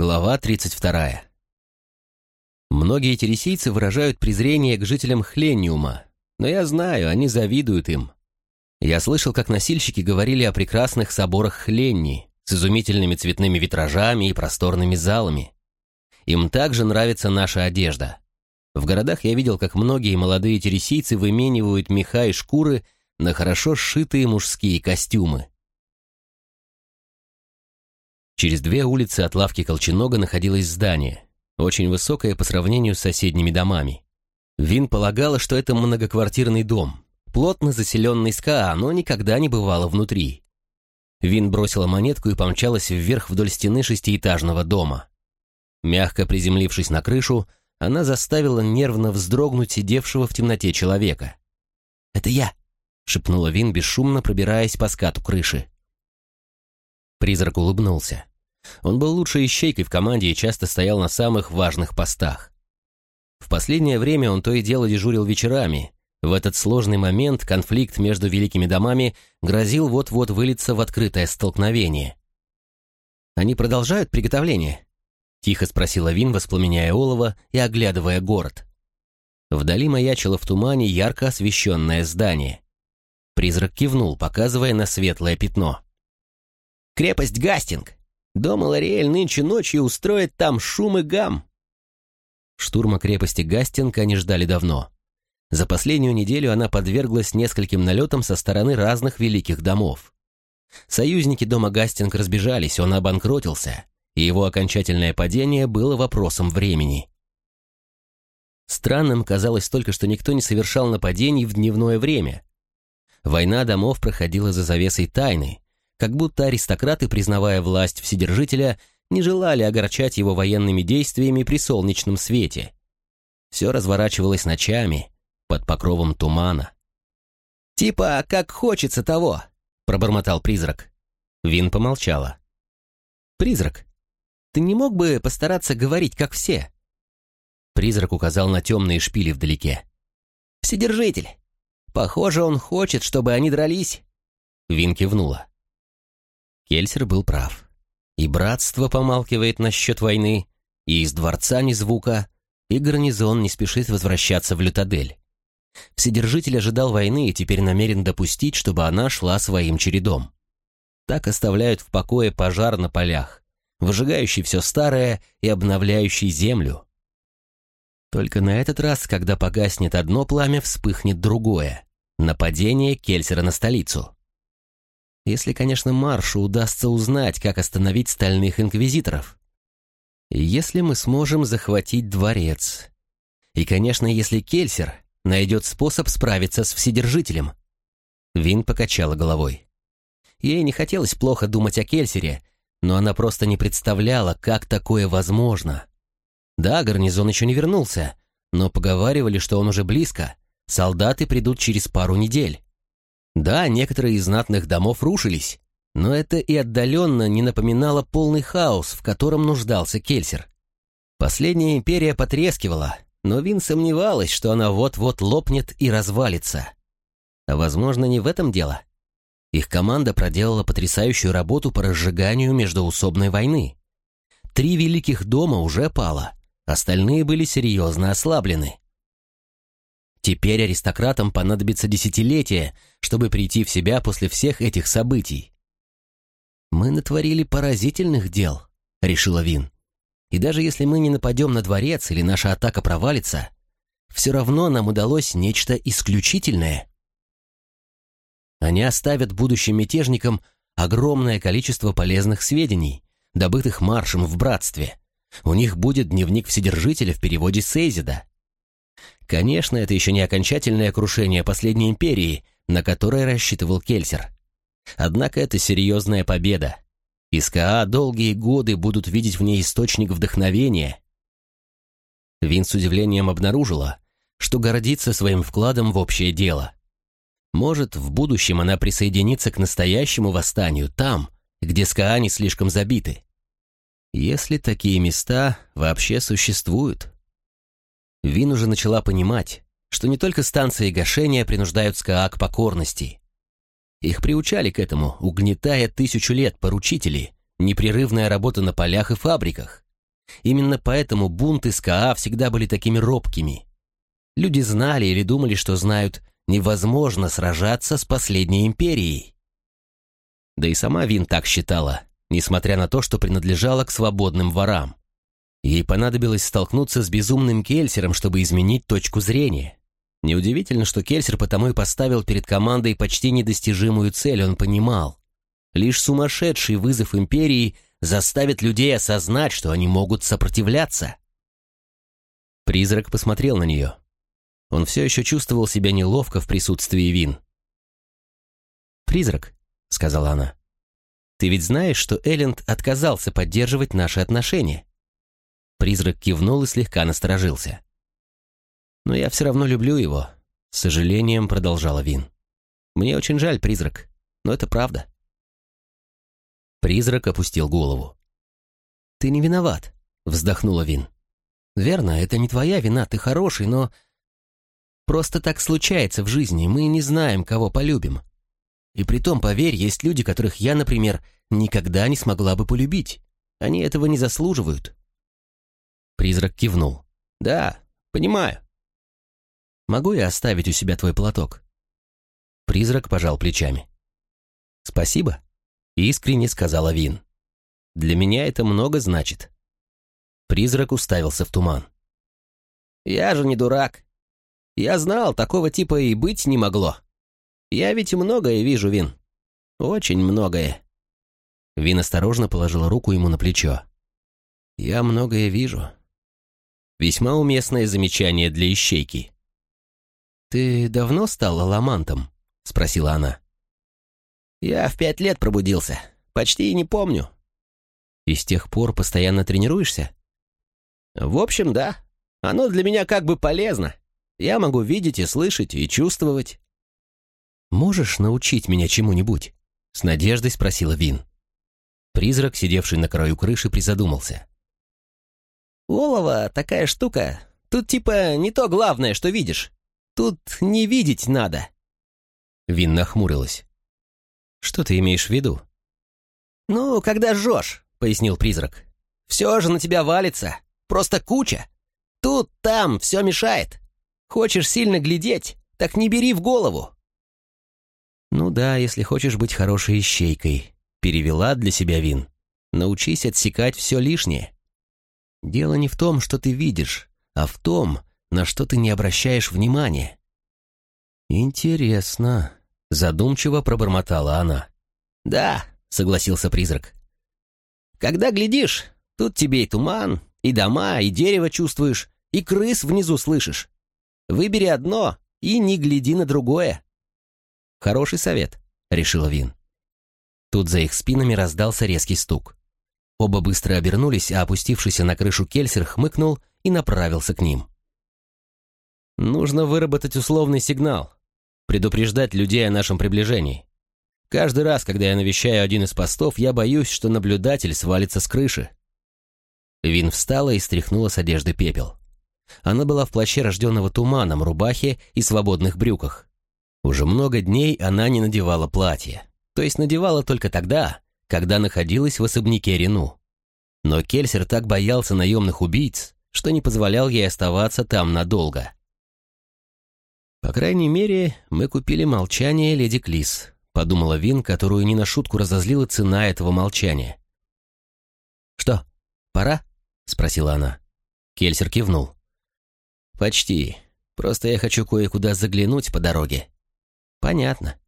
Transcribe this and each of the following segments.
Глава 32. Многие тересийцы выражают презрение к жителям Хлениума, но я знаю, они завидуют им. Я слышал, как носильщики говорили о прекрасных соборах Хленни с изумительными цветными витражами и просторными залами. Им также нравится наша одежда. В городах я видел, как многие молодые тересийцы выменивают меха и шкуры на хорошо сшитые мужские костюмы. Через две улицы от лавки Колченога находилось здание, очень высокое по сравнению с соседними домами. Вин полагала, что это многоквартирный дом, плотно заселенный СКА, но никогда не бывало внутри. Вин бросила монетку и помчалась вверх вдоль стены шестиэтажного дома. Мягко приземлившись на крышу, она заставила нервно вздрогнуть сидевшего в темноте человека. «Это я!» — шепнула Вин, бесшумно пробираясь по скату крыши. Призрак улыбнулся. Он был лучшей ищейкой в команде и часто стоял на самых важных постах. В последнее время он то и дело дежурил вечерами. В этот сложный момент конфликт между великими домами грозил вот-вот вылиться в открытое столкновение. «Они продолжают приготовление?» — тихо спросила Вин, воспламеняя олово и оглядывая город. Вдали маячило в тумане ярко освещенное здание. Призрак кивнул, показывая на светлое пятно. «Крепость Гастинг! Думал, Ариэль нынче ночью устроит там шум и гам. Штурма крепости Гастинг они ждали давно. За последнюю неделю она подверглась нескольким налетам со стороны разных великих домов. Союзники дома Гастинг разбежались, он обанкротился, и его окончательное падение было вопросом времени. Странным казалось только, что никто не совершал нападений в дневное время. Война домов проходила за завесой тайны, как будто аристократы, признавая власть Вседержителя, не желали огорчать его военными действиями при солнечном свете. Все разворачивалось ночами, под покровом тумана. «Типа, как хочется того», — пробормотал призрак. Вин помолчала. «Призрак, ты не мог бы постараться говорить, как все?» Призрак указал на темные шпили вдалеке. «Вседержитель! Похоже, он хочет, чтобы они дрались!» Вин кивнула. Кельсер был прав. И братство помалкивает насчет войны, и из дворца ни звука, и гарнизон не спешит возвращаться в Лютадель. Вседержитель ожидал войны и теперь намерен допустить, чтобы она шла своим чередом. Так оставляют в покое пожар на полях, выжигающий все старое и обновляющий землю. Только на этот раз, когда погаснет одно пламя, вспыхнет другое — нападение Кельсера на столицу. Если, конечно, Маршу удастся узнать, как остановить стальных инквизиторов. Если мы сможем захватить дворец. И, конечно, если Кельсер найдет способ справиться с Вседержителем. Вин покачала головой. Ей не хотелось плохо думать о Кельсере, но она просто не представляла, как такое возможно. Да, гарнизон еще не вернулся, но поговаривали, что он уже близко. Солдаты придут через пару недель. Да, некоторые из знатных домов рушились, но это и отдаленно не напоминало полный хаос, в котором нуждался Кельсер. Последняя империя потрескивала, но Вин сомневалась, что она вот-вот лопнет и развалится. А возможно, не в этом дело. Их команда проделала потрясающую работу по разжиганию междоусобной войны. Три великих дома уже пало, остальные были серьезно ослаблены. Теперь аристократам понадобится десятилетие, чтобы прийти в себя после всех этих событий. «Мы натворили поразительных дел», — решила Вин. «И даже если мы не нападем на дворец или наша атака провалится, все равно нам удалось нечто исключительное». Они оставят будущим мятежникам огромное количество полезных сведений, добытых маршем в братстве. У них будет дневник Вседержителя в переводе Сейзида. Конечно, это еще не окончательное крушение последней империи, на которое рассчитывал Кельсер. Однако это серьезная победа. ИСКА долгие годы будут видеть в ней источник вдохновения. Вин с удивлением обнаружила, что гордится своим вкладом в общее дело. Может, в будущем она присоединится к настоящему восстанию там, где СКА не слишком забиты. Если такие места вообще существуют. Вин уже начала понимать, что не только станции гашения принуждают СКА к покорности. Их приучали к этому, угнетая тысячу лет поручители, непрерывная работа на полях и фабриках, Именно поэтому бунты СКА всегда были такими робкими. Люди знали или думали, что знают, невозможно сражаться с последней империей. Да и сама Вин так считала, несмотря на то, что принадлежала к свободным ворам. Ей понадобилось столкнуться с безумным Кельсером, чтобы изменить точку зрения. Неудивительно, что Кельсер потому и поставил перед командой почти недостижимую цель, он понимал. Лишь сумасшедший вызов империи заставит людей осознать, что они могут сопротивляться. Призрак посмотрел на нее. Он все еще чувствовал себя неловко в присутствии Вин. «Призрак», — сказала она, — «ты ведь знаешь, что Элленд отказался поддерживать наши отношения?» Призрак кивнул и слегка насторожился. «Но я все равно люблю его», — с сожалением продолжала Вин. «Мне очень жаль, призрак, но это правда». Призрак опустил голову. «Ты не виноват», — вздохнула Вин. «Верно, это не твоя вина, ты хороший, но...» «Просто так случается в жизни, мы не знаем, кого полюбим. И притом, поверь, есть люди, которых я, например, никогда не смогла бы полюбить. Они этого не заслуживают». Призрак кивнул. «Да, понимаю». «Могу я оставить у себя твой платок?» Призрак пожал плечами. «Спасибо», искренне сказала Вин. «Для меня это много значит». Призрак уставился в туман. «Я же не дурак. Я знал, такого типа и быть не могло. Я ведь многое вижу, Вин. Очень многое». Вин осторожно положила руку ему на плечо. «Я многое вижу». Весьма уместное замечание для ищейки. «Ты давно стал аламантом?» — спросила она. Я в пять лет пробудился. Почти и не помню. И с тех пор постоянно тренируешься? В общем, да. Оно для меня как бы полезно. Я могу видеть и слышать, и чувствовать. «Можешь научить меня чему-нибудь?» — с надеждой спросила Вин. Призрак, сидевший на краю крыши, призадумался. «Олово — такая штука. Тут типа не то главное, что видишь. Тут не видеть надо». Вин нахмурилась. «Что ты имеешь в виду?» «Ну, когда жжешь», — пояснил призрак. «Все же на тебя валится. Просто куча. Тут, там, все мешает. Хочешь сильно глядеть, так не бери в голову». «Ну да, если хочешь быть хорошей ищейкой», — перевела для себя Вин. «Научись отсекать все лишнее. Дело не в том, что ты видишь, а в том, на что ты не обращаешь внимания». «Интересно», Задумчиво пробормотала она. «Да», — согласился призрак. «Когда глядишь, тут тебе и туман, и дома, и дерево чувствуешь, и крыс внизу слышишь. Выбери одно и не гляди на другое». «Хороший совет», — решила Вин. Тут за их спинами раздался резкий стук. Оба быстро обернулись, а опустившийся на крышу Кельсер хмыкнул и направился к ним. «Нужно выработать условный сигнал», предупреждать людей о нашем приближении. Каждый раз, когда я навещаю один из постов, я боюсь, что наблюдатель свалится с крыши. Вин встала и стряхнула с одежды пепел. Она была в плаще рожденного туманом, рубахе и свободных брюках. Уже много дней она не надевала платье, то есть надевала только тогда, когда находилась в особняке Рену. Но Кельсер так боялся наемных убийц, что не позволял ей оставаться там надолго. «По крайней мере, мы купили молчание леди Клис», — подумала Вин, которую не на шутку разозлила цена этого молчания. «Что, пора?» — спросила она. Кельсер кивнул. «Почти. Просто я хочу кое-куда заглянуть по дороге». «Понятно».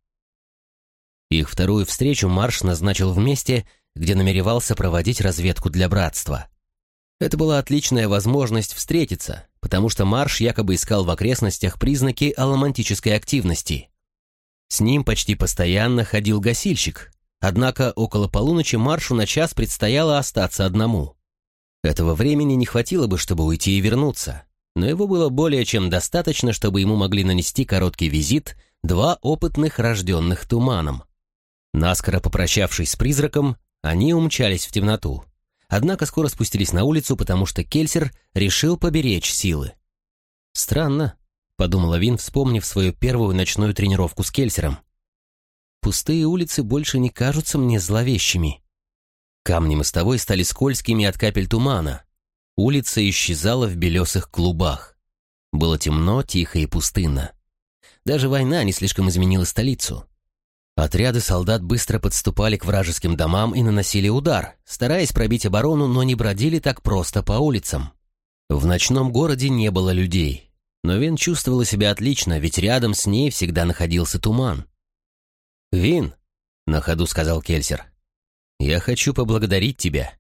Их вторую встречу Марш назначил в месте, где намеревался проводить разведку для братства. Это была отличная возможность встретиться, потому что Марш якобы искал в окрестностях признаки аламантической активности. С ним почти постоянно ходил гасильщик, однако около полуночи Маршу на час предстояло остаться одному. Этого времени не хватило бы, чтобы уйти и вернуться, но его было более чем достаточно, чтобы ему могли нанести короткий визит два опытных рожденных туманом. Наскоро попрощавшись с призраком, они умчались в темноту однако скоро спустились на улицу, потому что Кельсер решил поберечь силы. «Странно», — подумала Вин, вспомнив свою первую ночную тренировку с Кельсером. «Пустые улицы больше не кажутся мне зловещими. Камни мостовой стали скользкими от капель тумана, Улица исчезала в белесых клубах. Было темно, тихо и пустынно. Даже война не слишком изменила столицу. Отряды солдат быстро подступали к вражеским домам и наносили удар, стараясь пробить оборону, но не бродили так просто по улицам. В ночном городе не было людей, но Вин чувствовала себя отлично, ведь рядом с ней всегда находился туман. «Вин», — на ходу сказал Кельсер, — «я хочу поблагодарить тебя».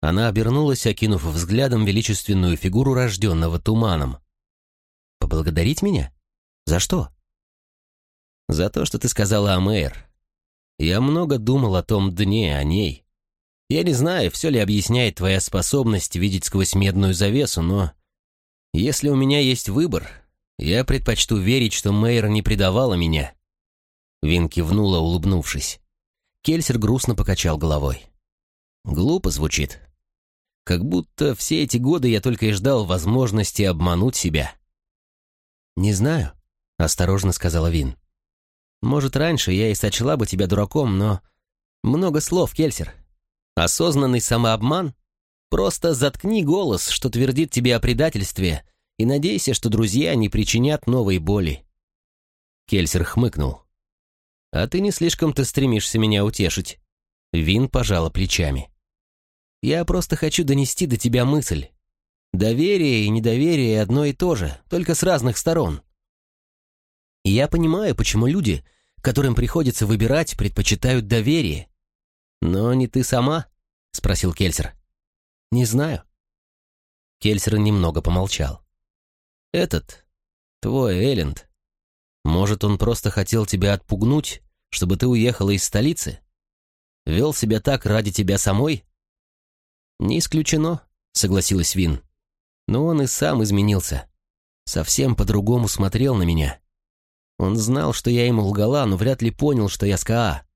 Она обернулась, окинув взглядом величественную фигуру рожденного туманом. «Поблагодарить меня? За что?» «За то, что ты сказала о Мэйр. Я много думал о том дне, о ней. Я не знаю, все ли объясняет твоя способность видеть сквозь медную завесу, но если у меня есть выбор, я предпочту верить, что Мэйр не предавала меня». Вин кивнула, улыбнувшись. Кельсер грустно покачал головой. «Глупо звучит. Как будто все эти годы я только и ждал возможности обмануть себя». «Не знаю», — осторожно сказала Вин. «Может, раньше я и сочла бы тебя дураком, но... Много слов, Кельсер. Осознанный самообман? Просто заткни голос, что твердит тебе о предательстве, и надейся, что друзья не причинят новой боли». Кельсер хмыкнул. «А ты не слишком-то стремишься меня утешить». Вин пожала плечами. «Я просто хочу донести до тебя мысль. Доверие и недоверие одно и то же, только с разных сторон. Я понимаю, почему люди, которым приходится выбирать, предпочитают доверие. Но не ты сама?» — спросил Кельсер. «Не знаю». Кельсер немного помолчал. «Этот, твой Элленд, может, он просто хотел тебя отпугнуть, чтобы ты уехала из столицы? Вел себя так ради тебя самой?» «Не исключено», — согласилась Вин. «Но он и сам изменился. Совсем по-другому смотрел на меня. Он знал, что я ему лгала, но вряд ли понял, что я СКА.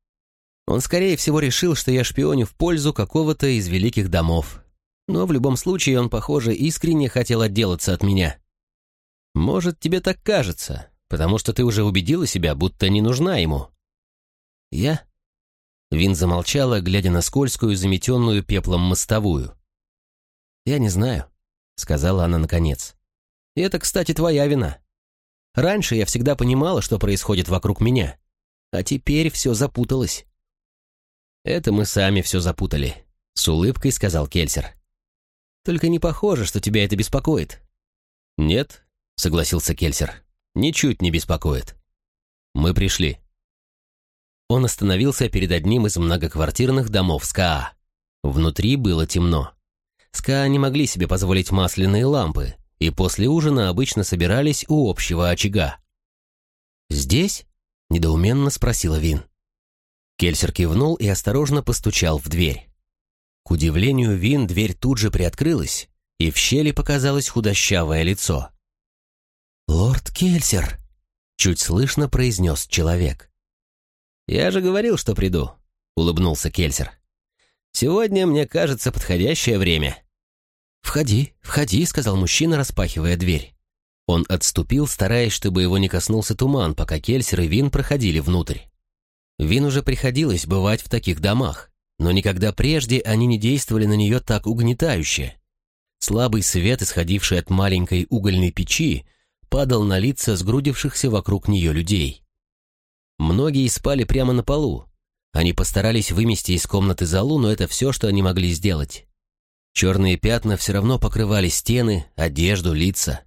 Он, скорее всего, решил, что я шпионю в пользу какого-то из великих домов. Но в любом случае он, похоже, искренне хотел отделаться от меня. Может, тебе так кажется, потому что ты уже убедила себя, будто не нужна ему. Я? Вин замолчала, глядя на скользкую, заметенную пеплом мостовую. «Я не знаю», — сказала она наконец. «И это, кстати, твоя вина. Раньше я всегда понимала, что происходит вокруг меня, а теперь все запуталось». «Это мы сами все запутали», — с улыбкой сказал Кельсер. «Только не похоже, что тебя это беспокоит». «Нет», — согласился Кельсер, — «ничуть не беспокоит. Мы пришли». Он остановился перед одним из многоквартирных домов СКА. Внутри было темно. СКА не могли себе позволить масляные лампы, и после ужина обычно собирались у общего очага. «Здесь?» — недоуменно спросила Вин. Кельсер кивнул и осторожно постучал в дверь. К удивлению Вин, дверь тут же приоткрылась, и в щели показалось худощавое лицо. «Лорд Кельсер!» — чуть слышно произнес человек. «Я же говорил, что приду», — улыбнулся Кельсер. «Сегодня, мне кажется, подходящее время». «Входи, входи», — сказал мужчина, распахивая дверь. Он отступил, стараясь, чтобы его не коснулся туман, пока Кельсер и Вин проходили внутрь. Вин уже приходилось бывать в таких домах, но никогда прежде они не действовали на нее так угнетающе. Слабый свет, исходивший от маленькой угольной печи, падал на лица сгрудившихся вокруг нее людей. Многие спали прямо на полу. Они постарались вымести из комнаты залу, но это все, что они могли сделать. Черные пятна все равно покрывали стены, одежду, лица.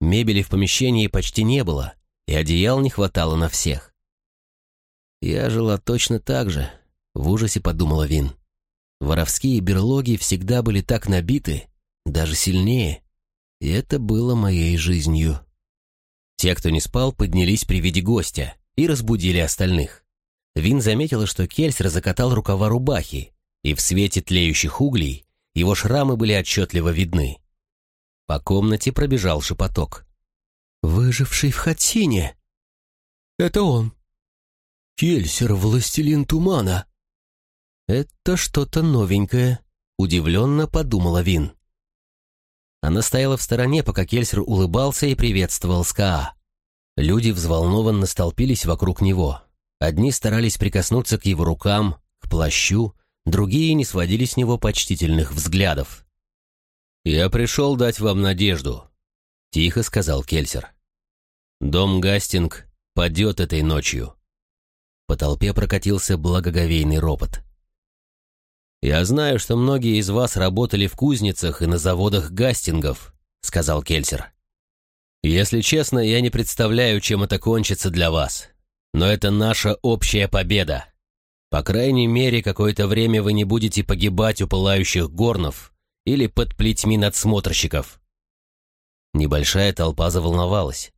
Мебели в помещении почти не было, и одеял не хватало на всех. «Я жила точно так же», — в ужасе подумала Вин. «Воровские берлоги всегда были так набиты, даже сильнее, и это было моей жизнью». Те, кто не спал, поднялись при виде гостя и разбудили остальных. Вин заметила, что Кельсер закатал рукава рубахи, и в свете тлеющих углей его шрамы были отчетливо видны. По комнате пробежал шепоток. «Выживший в Хатсине!» «Это он!» Кельсер, властелин тумана!» «Это что-то новенькое», — удивленно подумала Вин. Она стояла в стороне, пока Кельсер улыбался и приветствовал Скаа. Люди взволнованно столпились вокруг него. Одни старались прикоснуться к его рукам, к плащу, другие не сводили с него почтительных взглядов. «Я пришел дать вам надежду», — тихо сказал Кельсер. «Дом Гастинг падет этой ночью». По толпе прокатился благоговейный ропот. «Я знаю, что многие из вас работали в кузницах и на заводах Гастингов», — сказал Кельсер. «Если честно, я не представляю, чем это кончится для вас. Но это наша общая победа. По крайней мере, какое-то время вы не будете погибать у пылающих горнов или под плетьми надсмотрщиков». Небольшая толпа заволновалась.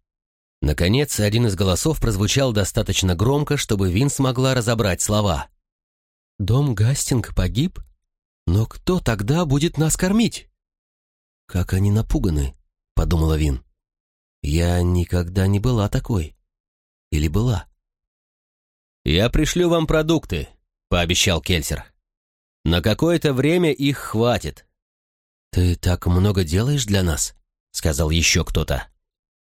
Наконец, один из голосов прозвучал достаточно громко, чтобы Вин смогла разобрать слова. «Дом Гастинг погиб? Но кто тогда будет нас кормить?» «Как они напуганы», — подумала Вин. «Я никогда не была такой. Или была?» «Я пришлю вам продукты», — пообещал Кельсер. «На какое-то время их хватит». «Ты так много делаешь для нас?» — сказал еще кто-то.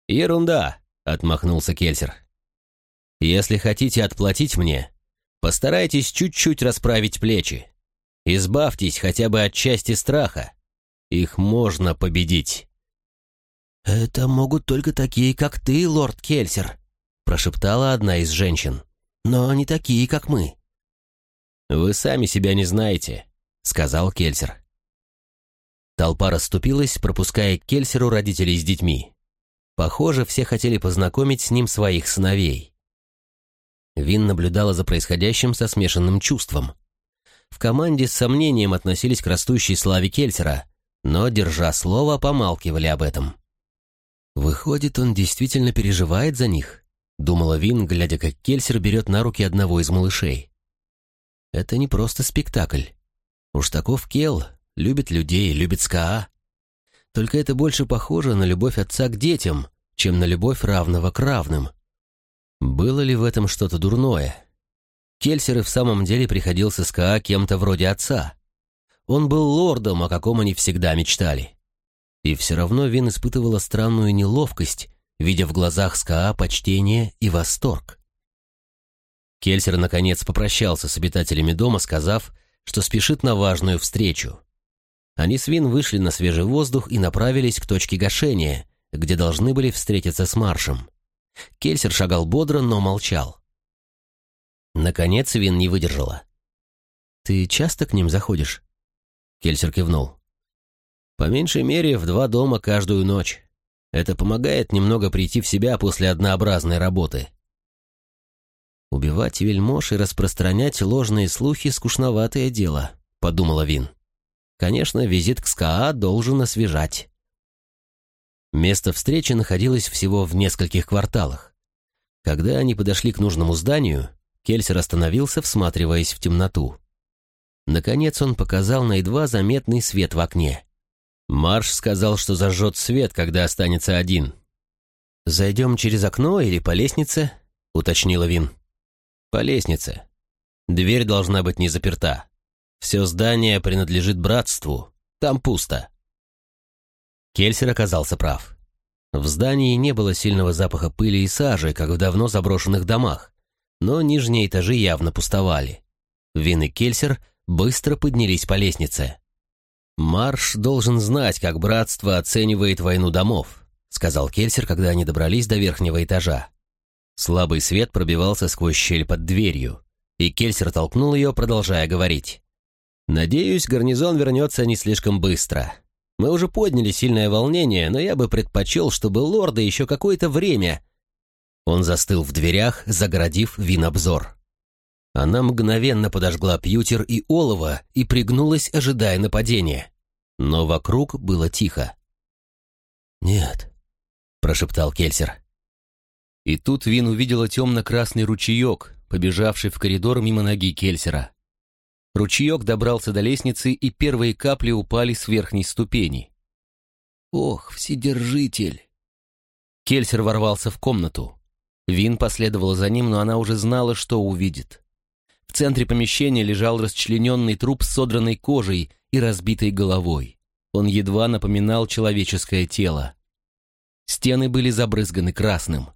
«Ерунда», — отмахнулся Кельсер. «Если хотите отплатить мне, постарайтесь чуть-чуть расправить плечи. Избавьтесь хотя бы от части страха. Их можно победить». «Это могут только такие, как ты, лорд Кельсер», — прошептала одна из женщин. «Но не такие, как мы». «Вы сами себя не знаете», — сказал Кельсер. Толпа расступилась, пропуская к Кельсеру родителей с детьми. Похоже, все хотели познакомить с ним своих сыновей. Вин наблюдала за происходящим со смешанным чувством. В команде с сомнением относились к растущей славе Кельсера, но, держа слово, помалкивали об этом. «Выходит, он действительно переживает за них», — думала Вин, глядя, как Кельсер берет на руки одного из малышей. «Это не просто спектакль. Уж таков Кел, любит людей, любит СКА. Только это больше похоже на любовь отца к детям, чем на любовь равного к равным. Было ли в этом что-то дурное? Кельсер и в самом деле приходился с Каа кем-то вроде отца. Он был лордом, о каком они всегда мечтали. И все равно Вин испытывала странную неловкость, видя в глазах Скаа почтение и восторг. Кельсер, наконец, попрощался с обитателями дома, сказав, что спешит на важную встречу. Они с Вин вышли на свежий воздух и направились к точке гашения, где должны были встретиться с Маршем. Кельсер шагал бодро, но молчал. Наконец Вин не выдержала. «Ты часто к ним заходишь?» Кельсер кивнул. «По меньшей мере, в два дома каждую ночь. Это помогает немного прийти в себя после однообразной работы». «Убивать вельмож и распространять ложные слухи — скучноватое дело», — подумала Вин. Конечно, визит к СКА должен освежать. Место встречи находилось всего в нескольких кварталах. Когда они подошли к нужному зданию, Кельсер остановился, всматриваясь в темноту. Наконец он показал на едва заметный свет в окне. Марш сказал, что зажжет свет, когда останется один. «Зайдем через окно или по лестнице?» — уточнила Вин. «По лестнице. Дверь должна быть не заперта». Все здание принадлежит братству. Там пусто. Кельсер оказался прав. В здании не было сильного запаха пыли и сажи, как в давно заброшенных домах, но нижние этажи явно пустовали. Вин и Кельсер быстро поднялись по лестнице. «Марш должен знать, как братство оценивает войну домов», сказал Кельсер, когда они добрались до верхнего этажа. Слабый свет пробивался сквозь щель под дверью, и Кельсер толкнул ее, продолжая говорить. Надеюсь, гарнизон вернется не слишком быстро. Мы уже подняли сильное волнение, но я бы предпочел, чтобы лорда еще какое-то время... Он застыл в дверях, загородив вин обзор. Она мгновенно подожгла пьютер и олово и пригнулась, ожидая нападения. Но вокруг было тихо. «Нет», — прошептал Кельсер. И тут Вин увидела темно-красный ручеек, побежавший в коридор мимо ноги Кельсера. Ручеек добрался до лестницы, и первые капли упали с верхней ступени. «Ох, вседержитель!» Кельсер ворвался в комнату. Вин последовала за ним, но она уже знала, что увидит. В центре помещения лежал расчлененный труп с содранной кожей и разбитой головой. Он едва напоминал человеческое тело. Стены были забрызганы красным.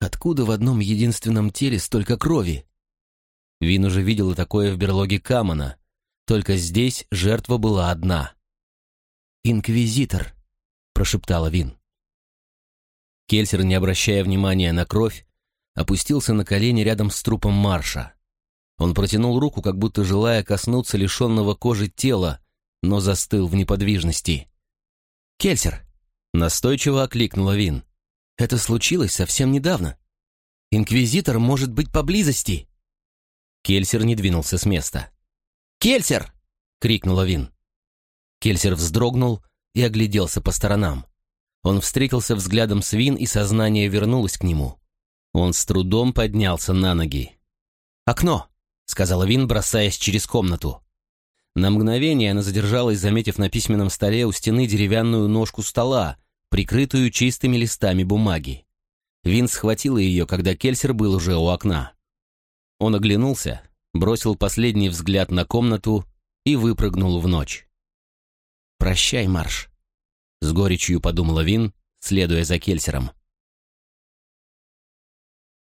Откуда в одном единственном теле столько крови? Вин уже видела такое в берлоге Камана, только здесь жертва была одна. «Инквизитор», — прошептала Вин. Кельсер, не обращая внимания на кровь, опустился на колени рядом с трупом Марша. Он протянул руку, как будто желая коснуться лишенного кожи тела, но застыл в неподвижности. «Кельсер!» — настойчиво окликнула Вин. «Это случилось совсем недавно. Инквизитор может быть поблизости!» Кельсер не двинулся с места. «Кельсер!» — крикнула Вин. Кельсер вздрогнул и огляделся по сторонам. Он встретился взглядом с Вин, и сознание вернулось к нему. Он с трудом поднялся на ноги. «Окно!» — сказала Вин, бросаясь через комнату. На мгновение она задержалась, заметив на письменном столе у стены деревянную ножку стола, прикрытую чистыми листами бумаги. Вин схватила ее, когда Кельсер был уже у окна. Он оглянулся, бросил последний взгляд на комнату и выпрыгнул в ночь. «Прощай, Марш», — с горечью подумала Вин, следуя за Кельсером.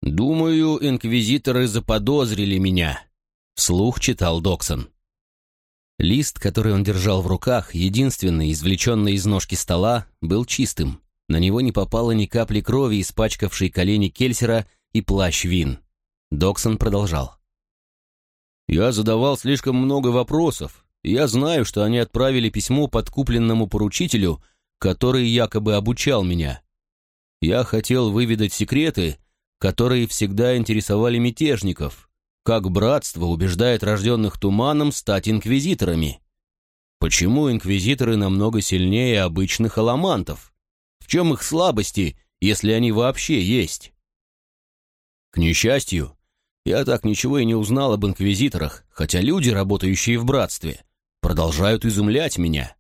«Думаю, инквизиторы заподозрили меня», — вслух читал Доксон. Лист, который он держал в руках, единственный, извлеченный из ножки стола, был чистым. На него не попало ни капли крови, испачкавшей колени Кельсера и плащ Вин. Доксон продолжал. «Я задавал слишком много вопросов. Я знаю, что они отправили письмо подкупленному поручителю, который якобы обучал меня. Я хотел выведать секреты, которые всегда интересовали мятежников, как братство убеждает рожденных туманом стать инквизиторами. Почему инквизиторы намного сильнее обычных аламантов? В чем их слабости, если они вообще есть? К несчастью, я так ничего и не узнал об инквизиторах, хотя люди, работающие в братстве, продолжают изумлять меня.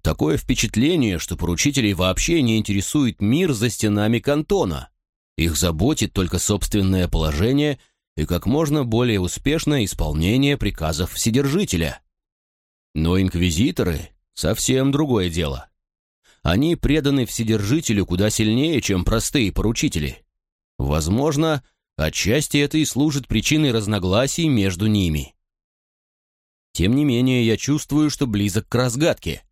Такое впечатление, что поручителей вообще не интересует мир за стенами кантона. Их заботит только собственное положение и как можно более успешное исполнение приказов Вседержителя. Но инквизиторы — совсем другое дело. Они преданы Вседержителю куда сильнее, чем простые поручители. Возможно, Отчасти это и служит причиной разногласий между ними. Тем не менее, я чувствую, что близок к разгадке.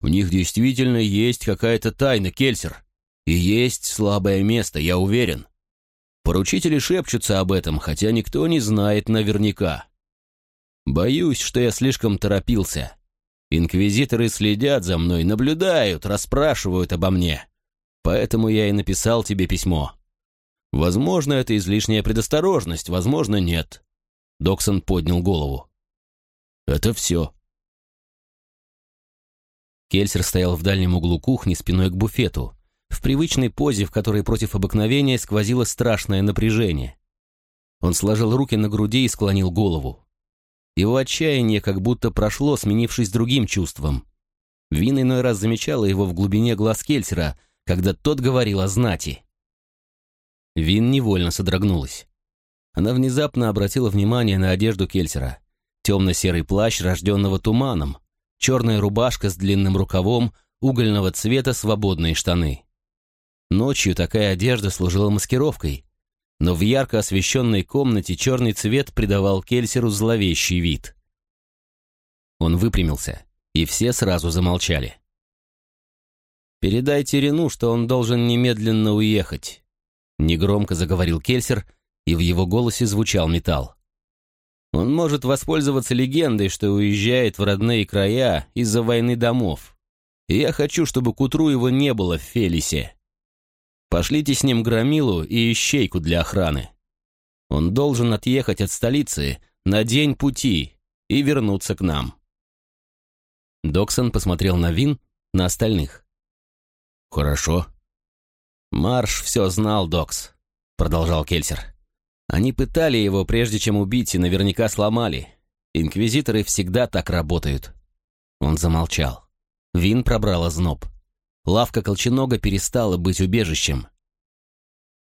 У них действительно есть какая-то тайна, Кельсер. И есть слабое место, я уверен. Поручители шепчутся об этом, хотя никто не знает наверняка. Боюсь, что я слишком торопился. Инквизиторы следят за мной, наблюдают, расспрашивают обо мне. Поэтому я и написал тебе письмо. Возможно, это излишняя предосторожность, возможно, нет. Доксон поднял голову. Это все. Кельсер стоял в дальнем углу кухни спиной к буфету, в привычной позе, в которой против обыкновения сквозило страшное напряжение. Он сложил руки на груди и склонил голову. Его отчаяние как будто прошло, сменившись другим чувством. Вин иной раз замечала его в глубине глаз Кельсера, когда тот говорил о знати. Вин невольно содрогнулась. Она внезапно обратила внимание на одежду Кельсера. Темно-серый плащ, рожденного туманом, черная рубашка с длинным рукавом, угольного цвета свободные штаны. Ночью такая одежда служила маскировкой, но в ярко освещенной комнате черный цвет придавал Кельсеру зловещий вид. Он выпрямился, и все сразу замолчали. «Передайте Рену, что он должен немедленно уехать», Негромко заговорил Кельсер, и в его голосе звучал металл. Он может воспользоваться легендой, что уезжает в родные края из-за войны домов. Я хочу, чтобы к утру его не было в Фелисе. Пошлите с ним громилу и ищейку для охраны. Он должен отъехать от столицы на день пути и вернуться к нам. Доксон посмотрел на Вин, на остальных. «Хорошо», «Марш все знал, Докс», — продолжал Кельсер. «Они пытали его, прежде чем убить, и наверняка сломали. Инквизиторы всегда так работают». Он замолчал. Вин пробрала зноб. Лавка Колченога перестала быть убежищем.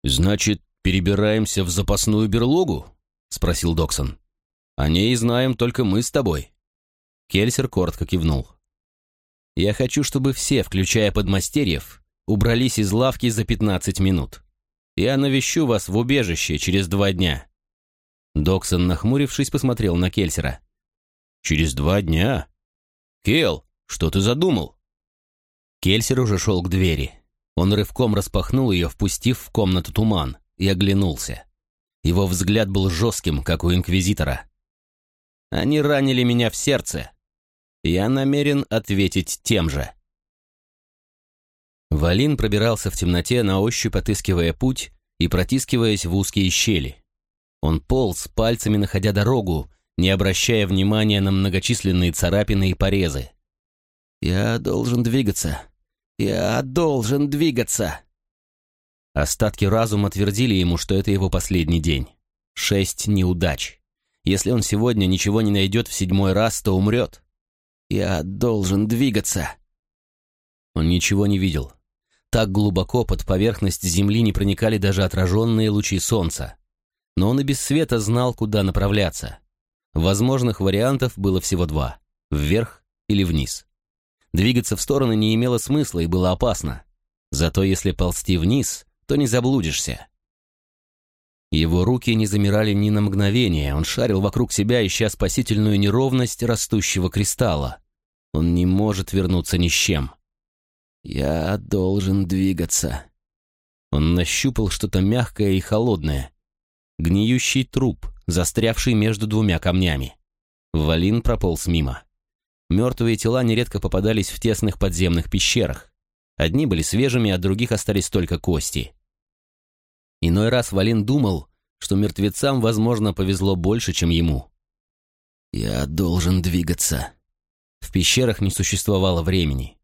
«Значит, перебираемся в запасную берлогу?» — спросил Доксон. «О ней знаем только мы с тобой». Кельсер коротко кивнул. «Я хочу, чтобы все, включая подмастерьев, убрались из лавки за 15 минут. Я навещу вас в убежище через два дня». Доксон, нахмурившись, посмотрел на Кельсера. «Через два дня? Кел, что ты задумал? Кельсер уже шел к двери. Он рывком распахнул ее, впустив в комнату туман, и оглянулся. Его взгляд был жестким, как у инквизитора. «Они ранили меня в сердце. Я намерен ответить тем же». Валин пробирался в темноте, на ощупь отыскивая путь и протискиваясь в узкие щели. Он полз, пальцами находя дорогу, не обращая внимания на многочисленные царапины и порезы. «Я должен двигаться. Я должен двигаться!» Остатки разума твердили ему, что это его последний день. Шесть неудач. Если он сегодня ничего не найдет в седьмой раз, то умрет. «Я должен двигаться!» Он ничего не видел. Так глубоко под поверхность земли не проникали даже отраженные лучи солнца. Но он и без света знал, куда направляться. Возможных вариантов было всего два — вверх или вниз. Двигаться в стороны не имело смысла и было опасно. Зато если ползти вниз, то не заблудишься. Его руки не замирали ни на мгновение, он шарил вокруг себя, ища спасительную неровность растущего кристалла. Он не может вернуться ни с чем. «Я должен двигаться». Он нащупал что-то мягкое и холодное. Гниющий труп, застрявший между двумя камнями. Валин прополз мимо. Мертвые тела нередко попадались в тесных подземных пещерах. Одни были свежими, а других остались только кости. Иной раз Валин думал, что мертвецам, возможно, повезло больше, чем ему. «Я должен двигаться». В пещерах не существовало времени.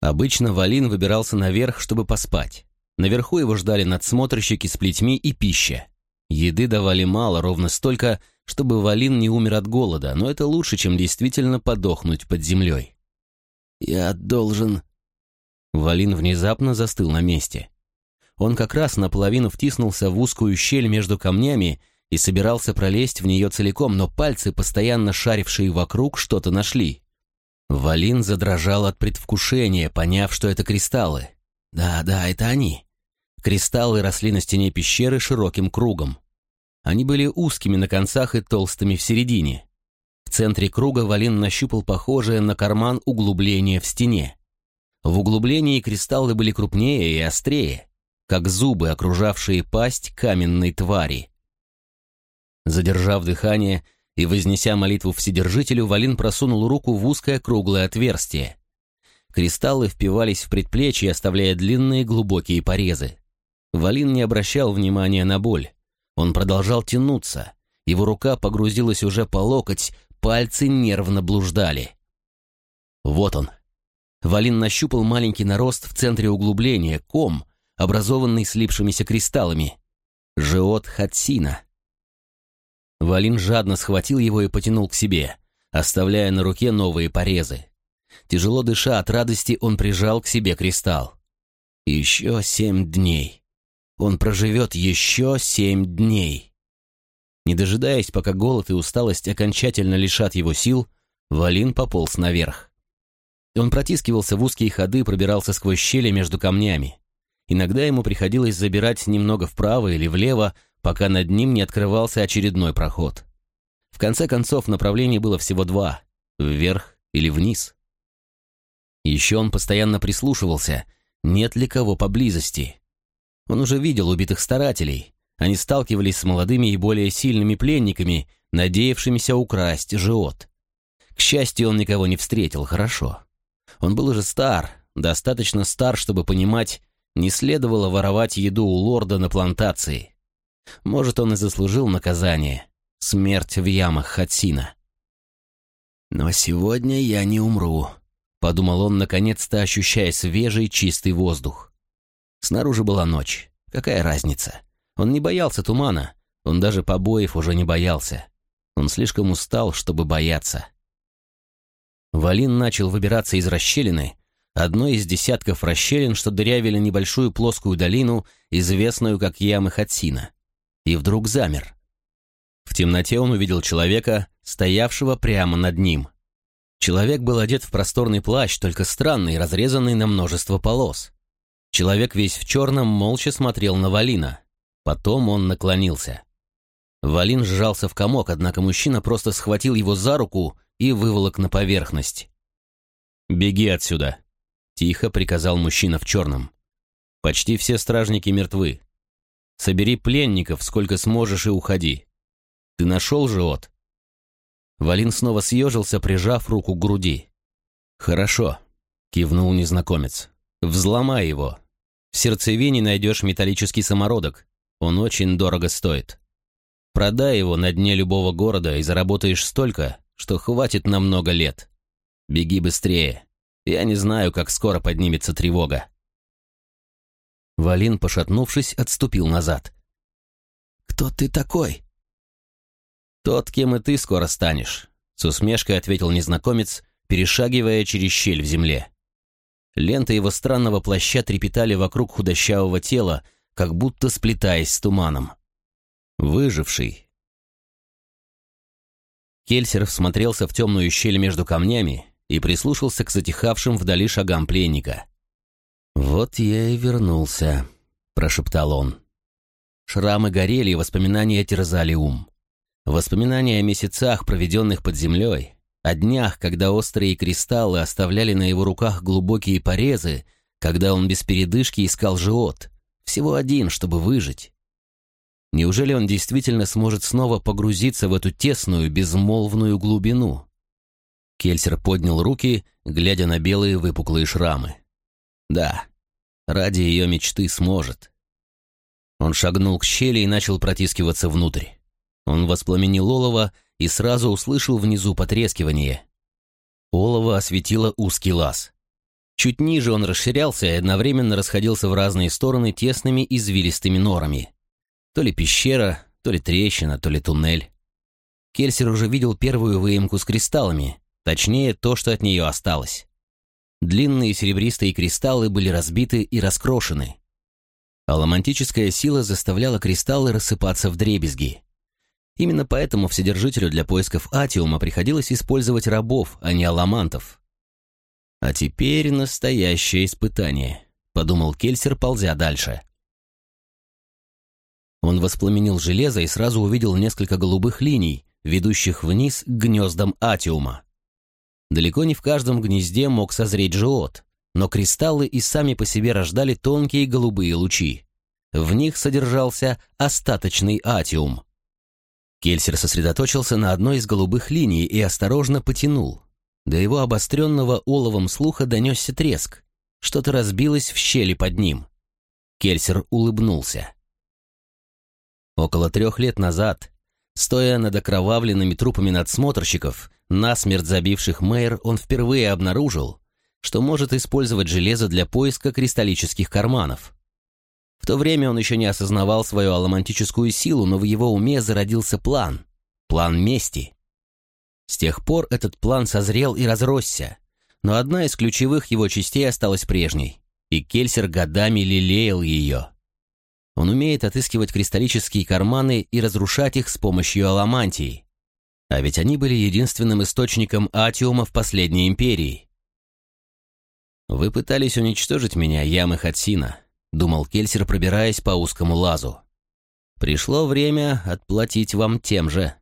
Обычно Валин выбирался наверх, чтобы поспать. Наверху его ждали надсмотрщики с плетьми и пища. Еды давали мало, ровно столько, чтобы Валин не умер от голода, но это лучше, чем действительно подохнуть под землей. «Я должен...» Валин внезапно застыл на месте. Он как раз наполовину втиснулся в узкую щель между камнями и собирался пролезть в нее целиком, но пальцы, постоянно шарившие вокруг, что-то нашли. Валин задрожал от предвкушения, поняв, что это кристаллы. Да, да, это они. Кристаллы росли на стене пещеры широким кругом. Они были узкими на концах и толстыми в середине. В центре круга Валин нащупал похожее на карман углубление в стене. В углублении кристаллы были крупнее и острее, как зубы, окружавшие пасть каменной твари. Задержав дыхание, и, вознеся молитву Вседержителю, Валин просунул руку в узкое круглое отверстие. Кристаллы впивались в предплечье, оставляя длинные глубокие порезы. Валин не обращал внимания на боль. Он продолжал тянуться. Его рука погрузилась уже по локоть, пальцы нервно блуждали. Вот он. Валин нащупал маленький нарост в центре углубления, ком, образованный слипшимися кристаллами. Жиот Хатсина. Валин жадно схватил его и потянул к себе, оставляя на руке новые порезы. Тяжело дыша от радости, он прижал к себе кристалл. Еще семь дней. Он проживет еще семь дней. Не дожидаясь, пока голод и усталость окончательно лишат его сил, Валин пополз наверх. Он протискивался в узкие ходы, пробирался сквозь щели между камнями. Иногда ему приходилось забирать немного вправо или влево, пока над ним не открывался очередной проход. В конце концов, направлений было всего два — вверх или вниз. Еще он постоянно прислушивался, нет ли кого поблизости. Он уже видел убитых старателей. Они сталкивались с молодыми и более сильными пленниками, надеявшимися украсть живот. К счастью, он никого не встретил, хорошо. Он был уже стар, достаточно стар, чтобы понимать, не следовало воровать еду у лорда на плантации. Может, он и заслужил наказание. Смерть в ямах Хатсина. «Но сегодня я не умру», — подумал он, наконец-то ощущая свежий чистый воздух. Снаружи была ночь. Какая разница? Он не боялся тумана. Он даже побоев уже не боялся. Он слишком устал, чтобы бояться. Валин начал выбираться из расщелины, одной из десятков расщелин, что дырявили небольшую плоскую долину, известную как ямы Хатсина и вдруг замер. В темноте он увидел человека, стоявшего прямо над ним. Человек был одет в просторный плащ, только странный, разрезанный на множество полос. Человек весь в черном молча смотрел на Валина. Потом он наклонился. Валин сжался в комок, однако мужчина просто схватил его за руку и выволок на поверхность. «Беги отсюда!» — тихо приказал мужчина в черном. «Почти все стражники мертвы. Собери пленников, сколько сможешь, и уходи. Ты нашел живот?» Валин снова съежился, прижав руку к груди. «Хорошо», — кивнул незнакомец. «Взломай его. В сердцевине найдешь металлический самородок. Он очень дорого стоит. Продай его на дне любого города и заработаешь столько, что хватит на много лет. Беги быстрее. Я не знаю, как скоро поднимется тревога». Валин, пошатнувшись, отступил назад. «Кто ты такой?» «Тот, кем и ты скоро станешь», — с усмешкой ответил незнакомец, перешагивая через щель в земле. Ленты его странного плаща трепетали вокруг худощавого тела, как будто сплетаясь с туманом. «Выживший». Кельсер всмотрелся в темную щель между камнями и прислушался к затихавшим вдали шагам пленника. «Вот я и вернулся», — прошептал он. Шрамы горели, и воспоминания терзали ум. Воспоминания о месяцах, проведенных под землей, о днях, когда острые кристаллы оставляли на его руках глубокие порезы, когда он без передышки искал живот, всего один, чтобы выжить. Неужели он действительно сможет снова погрузиться в эту тесную, безмолвную глубину? Кельсер поднял руки, глядя на белые выпуклые шрамы. Да, ради ее мечты сможет. Он шагнул к щели и начал протискиваться внутрь. Он воспламенил олово и сразу услышал внизу потрескивание. Олово осветило узкий лаз. Чуть ниже он расширялся и одновременно расходился в разные стороны тесными извилистыми норами. То ли пещера, то ли трещина, то ли туннель. Кельсер уже видел первую выемку с кристаллами, точнее, то, что от нее осталось. Длинные серебристые кристаллы были разбиты и раскрошены. Аламантическая сила заставляла кристаллы рассыпаться в дребезги. Именно поэтому Вседержителю для поисков атиума приходилось использовать рабов, а не аламантов. «А теперь настоящее испытание», — подумал Кельсер, ползя дальше. Он воспламенил железо и сразу увидел несколько голубых линий, ведущих вниз к гнездам атиума. Далеко не в каждом гнезде мог созреть живот, но кристаллы и сами по себе рождали тонкие голубые лучи. В них содержался остаточный атиум. Кельсер сосредоточился на одной из голубых линий и осторожно потянул. До его обостренного оловом слуха донесся треск. Что-то разбилось в щели под ним. Кельсер улыбнулся. Около трех лет назад, стоя над окровавленными трупами надсмотрщиков, насмерть забивших Мэйр, он впервые обнаружил, что может использовать железо для поиска кристаллических карманов. В то время он еще не осознавал свою аламантическую силу, но в его уме зародился план. План мести. С тех пор этот план созрел и разросся, но одна из ключевых его частей осталась прежней, и Кельсер годами лелеял ее. Он умеет отыскивать кристаллические карманы и разрушать их с помощью аламантии. А ведь они были единственным источником атиума в последней империи. «Вы пытались уничтожить меня, ямы Хатсина», думал Кельсер, пробираясь по узкому лазу. Пришло время отплатить вам тем же.